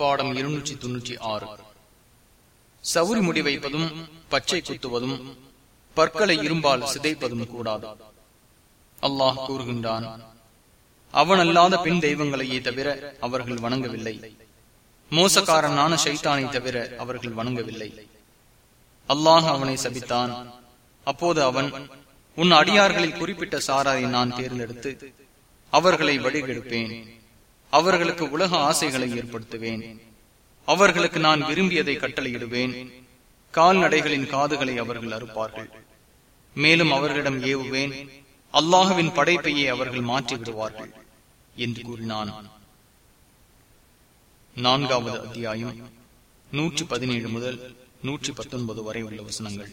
பாடம் இருநூற்றி தொன்னூற்றி ஆறு. சவுரி முடி வைப்பதும் பச்சை குத்துவதும் பற்களை இரும்பால் சிதைப்பதும் கூடாது. அல்லாஹ் கூறுகின்றான் அவன் அல்லாத பெண் தெய்வங்களையே தவிர அவர்கள் வணங்கவில்லை. மோசக்காரனான சைத்தானை தவிர அவர்கள் வணங்கவில்லை. அல்லாஹ் அவனை சபித்தான். அப்போது அவன் உன் அடியார்களில் குறிப்பிட்ட சாராரை நான் தேர்ந்தெடுத்து அவர்களை வழிகெடுப்பேன். அவர்களுக்கு உலக ஆசைகளை ஏற்படுத்துவேன். அவர்களுக்கு நான் விரும்பியதை கட்டளையிடுவேன். கால்நடைகளின் காதுகளை அவர்கள் அறுப்பார்கள். மேலும் அவர்களிடம் ஏவுவேன். அல்லாஹுவின் படைப்பையே அவர்கள் மாற்றி விடுவார்கள் என்று கூறினான். நான்காவது அத்தியாயம் நூற்றி பதினேழு முதல் நூற்றி பத்தொன்பது வரை உள்ள வசனங்கள்.